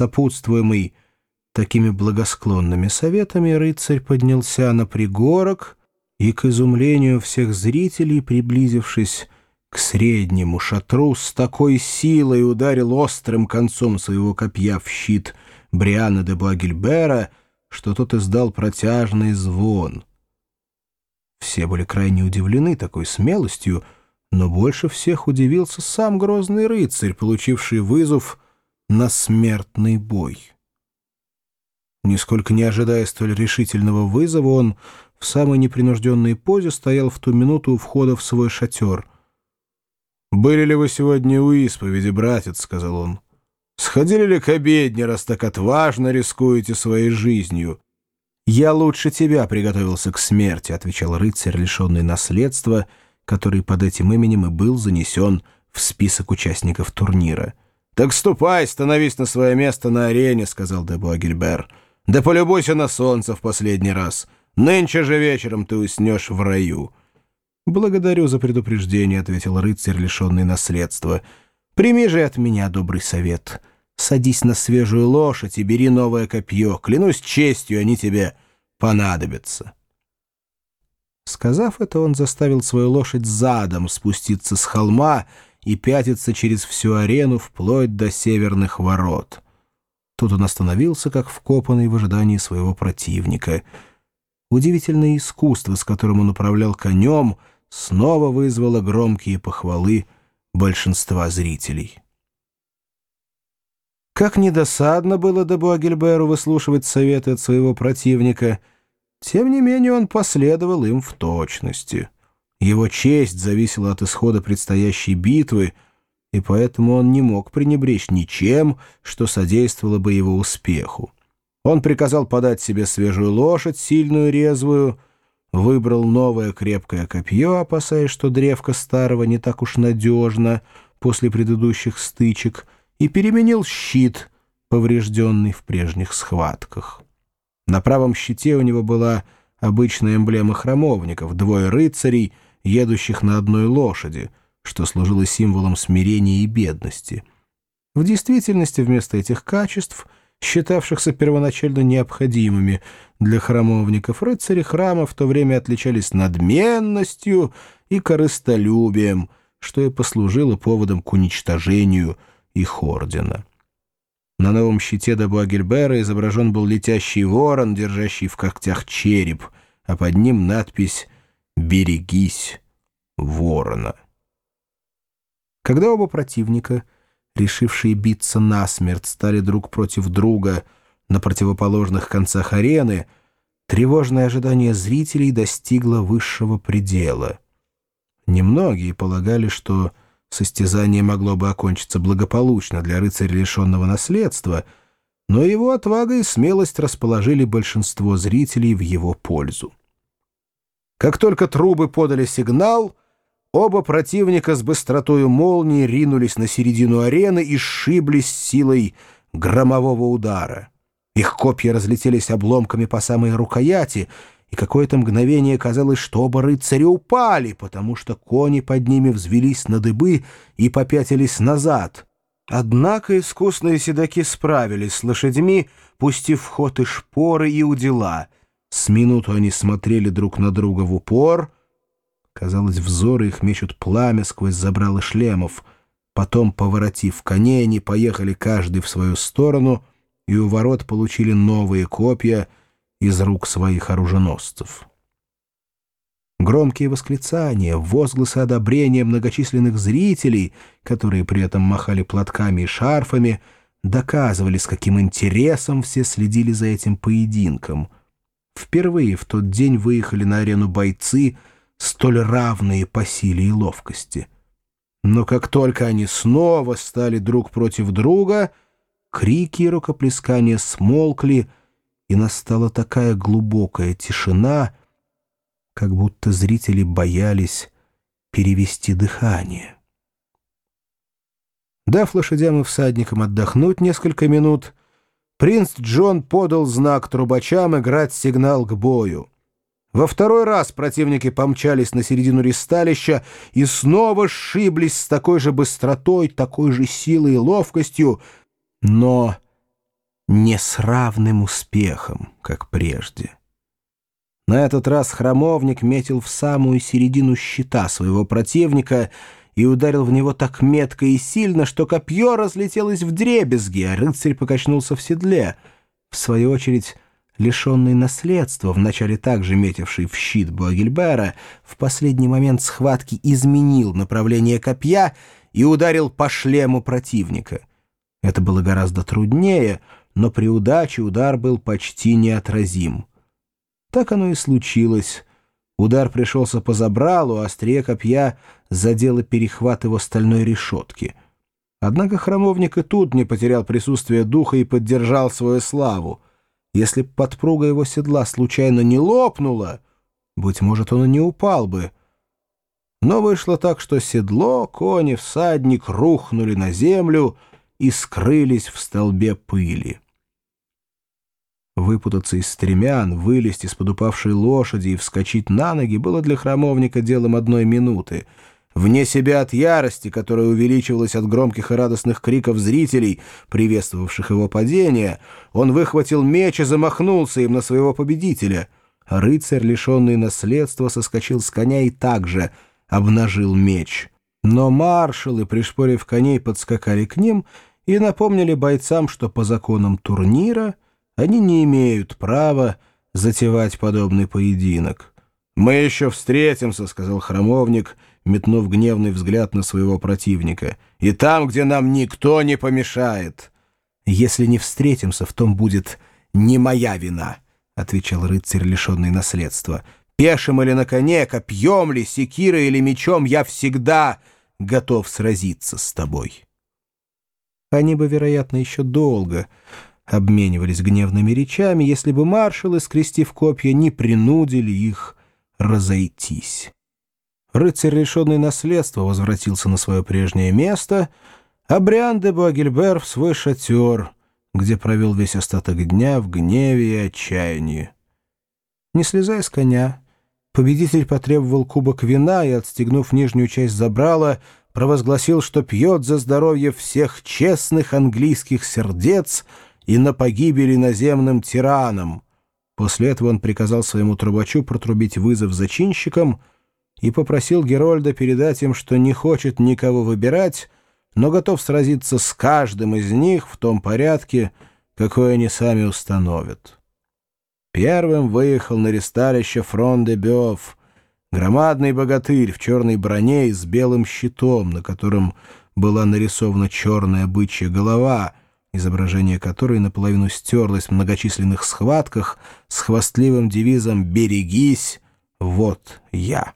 Сопутствуемый такими благосклонными советами, рыцарь поднялся на пригорок и, к изумлению всех зрителей, приблизившись к среднему шатру, с такой силой ударил острым концом своего копья в щит Бриана де Буагильбера, что тот издал протяжный звон. Все были крайне удивлены такой смелостью, но больше всех удивился сам грозный рыцарь, получивший вызов на смертный бой. Нисколько не ожидая столь решительного вызова, он в самой непринужденной позе стоял в ту минуту у входа в свой шатер. «Были ли вы сегодня у исповеди, братец?» — сказал он. «Сходили ли к обедне, раз так отважно рискуете своей жизнью?» «Я лучше тебя приготовился к смерти», — отвечал рыцарь, лишенный наследства, который под этим именем и был занесен в список участников турнира. «Так ступай, становись на свое место на арене», — сказал Дебуа Гильбер. «Да полюбуйся на солнце в последний раз. Нынче же вечером ты уснешь в раю». «Благодарю за предупреждение», — ответил рыцарь, лишенный наследства. «Прими же от меня добрый совет. Садись на свежую лошадь и бери новое копье. Клянусь честью, они тебе понадобятся». Сказав это, он заставил свою лошадь задом спуститься с холма и пятиться через всю арену вплоть до северных ворот. Тут он остановился, как вкопанный в ожидании своего противника. Удивительное искусство, с которым он управлял конем, снова вызвало громкие похвалы большинства зрителей. Как недосадно было Дебуа Гильберу выслушивать советы от своего противника, тем не менее он последовал им в точности — его честь зависела от исхода предстоящей битвы, и поэтому он не мог пренебречь ничем, что содействовало бы его успеху. Он приказал подать себе свежую лошадь, сильную резвую, выбрал новое крепкое копье, опасаясь, что древко старого не так уж надежно после предыдущих стычек, и переменил щит, поврежденный в прежних схватках. На правом щите у него была обычная эмблема храмовников, двое рыцарей — едущих на одной лошади, что служило символом смирения и бедности. В действительности вместо этих качеств, считавшихся первоначально необходимыми для храмовников, рыцари храма в то время отличались надменностью и корыстолюбием, что и послужило поводом к уничтожению их ордена. На новом щите Дабуа Гильбера изображен был летящий ворон, держащий в когтях череп, а под ним надпись «Берегись ворона». Когда оба противника, решившие биться насмерть, стали друг против друга на противоположных концах арены, тревожное ожидание зрителей достигло высшего предела. Немногие полагали, что состязание могло бы окончиться благополучно для рыцаря, лишенного наследства, но его отвага и смелость расположили большинство зрителей в его пользу. Как только трубы подали сигнал, оба противника с быстротой молнии ринулись на середину арены и сшиблись силой громового удара. Их копья разлетелись обломками по самой рукояти, и какое-то мгновение казалось, что оба рыцаря упали, потому что кони под ними взвелись на дыбы и попятились назад. Однако искусные седаки справились с лошадьми, пустив в ход и шпоры, и удила — с минуту они смотрели друг на друга в упор. Казалось, взоры их мечут пламя сквозь забралы шлемов. Потом, поворотив коней, они поехали каждый в свою сторону и у ворот получили новые копья из рук своих оруженосцев. Громкие восклицания, возгласы одобрения многочисленных зрителей, которые при этом махали платками и шарфами, доказывали, с каким интересом все следили за этим поединком — Впервые в тот день выехали на арену бойцы, столь равные по силе и ловкости. Но как только они снова стали друг против друга, крики и рукоплескания смолкли, и настала такая глубокая тишина, как будто зрители боялись перевести дыхание. Дав лошадям и всадникам отдохнуть несколько минут, принц Джон подал знак трубачам играть сигнал к бою. Во второй раз противники помчались на середину ристалища и снова сшиблись с такой же быстротой, такой же силой и ловкостью, но не с равным успехом, как прежде. На этот раз храмовник метил в самую середину щита своего противника и ударил в него так метко и сильно, что копье разлетелось в дребезги, а рыцарь покачнулся в седле. В свою очередь, лишенный наследства, вначале также метивший в щит Буагильбера, в последний момент схватки изменил направление копья и ударил по шлему противника. Это было гораздо труднее, но при удаче удар был почти неотразим. Так оно и случилось. Удар пришелся по забралу, а острие копья задело перехват его стальной решетки. Однако храмовник и тут не потерял присутствие духа и поддержал свою славу. Если б подпруга его седла случайно не лопнула, быть может, он и не упал бы. Но вышло так, что седло, кони, всадник рухнули на землю и скрылись в столбе пыли. Выпутаться из стремян, вылезть из-под упавшей лошади и вскочить на ноги было для храмовника делом одной минуты — Вне себя от ярости, которая увеличивалась от громких и радостных криков зрителей, приветствовавших его падение, он выхватил меч и замахнулся им на своего победителя. рыцарь, лишенный наследства, соскочил с коня и также обнажил меч. Но маршалы, пришпорив коней, подскакали к ним и напомнили бойцам, что по законам турнира они не имеют права затевать подобный поединок. «Мы еще встретимся», — сказал храмовник, — метнув гневный взгляд на своего противника. «И там, где нам никто не помешает!» «Если не встретимся, в том будет не моя вина», — отвечал рыцарь, лишенный наследства. «Пешим или на коне, копьем ли, секирой или мечом, я всегда готов сразиться с тобой». Они бы, вероятно, еще долго обменивались гневными речами, если бы маршалы, скрестив копья, не принудили их разойтись. Рыцарь, лишенный наследства, возвратился на свое прежнее место, а Бриан де Буагильбер в свой шатер, где провел весь остаток дня в гневе и отчаянии. Не слезая с коня, победитель потребовал кубок вина и, отстегнув нижнюю часть забрала, провозгласил, что пьет за здоровье всех честных английских сердец и на погибели наземным тиранам. После этого он приказал своему трубачу протрубить вызов зачинщикам — и попросил Герольда передать им, что не хочет никого выбирать, но готов сразиться с каждым из них в том порядке, какой они сами установят. Первым выехал на ресталище Фрон Бёв, громадный богатырь в черной броне и с белым щитом, на котором была нарисована черная бычья голова, изображение которой наполовину стерлось в многочисленных схватках с хвастливым девизом «Берегись, вот я».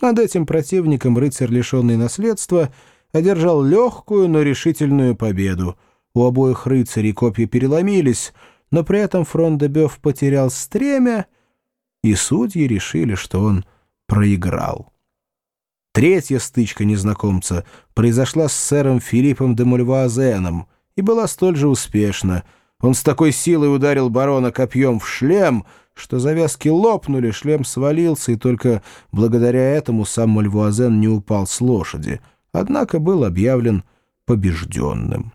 Над этим противником рыцарь, лишенный наследства, одержал легкую, но решительную победу. У обоих рыцарей копья переломились, но при этом фронт Дебёв потерял стремя, и судьи решили, что он проиграл. Третья стычка незнакомца произошла с сэром Филиппом де Мульвуазеном и была столь же успешна. Он с такой силой ударил барона копьем в шлем — что завязки лопнули, шлем свалился, и только благодаря этому сам Мальвуазен не упал с лошади, однако был объявлен побежденным.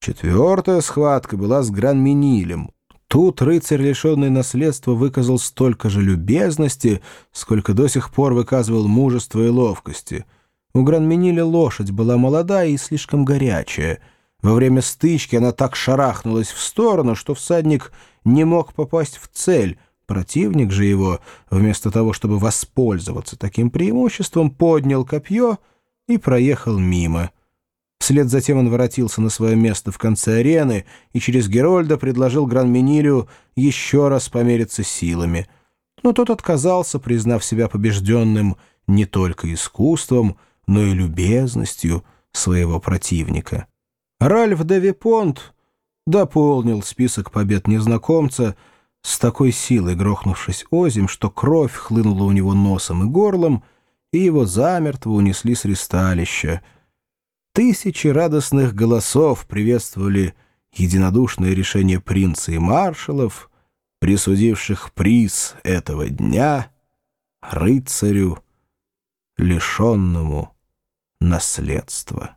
Четвертая схватка была с Гранминилем. Тут рыцарь, лишенный наследства, выказал столько же любезности, сколько до сих пор выказывал мужество и ловкости. У Гранминиля лошадь была молодая и слишком горячая — во время стычки она так шарахнулась в сторону, что всадник не мог попасть в цель. Противник же его, вместо того, чтобы воспользоваться таким преимуществом, поднял копье и проехал мимо. Вслед затем он воротился на свое место в конце арены и через Герольда предложил Гранминилю еще раз помериться силами. Но тот отказался, признав себя побежденным не только искусством, но и любезностью своего противника. Ральф де Випонт дополнил список побед незнакомца, с такой силой грохнувшись озим, что кровь хлынула у него носом и горлом, и его замертво унесли с ристалища. Тысячи радостных голосов приветствовали единодушное решение принца и маршалов, присудивших приз этого дня рыцарю, лишенному наследства.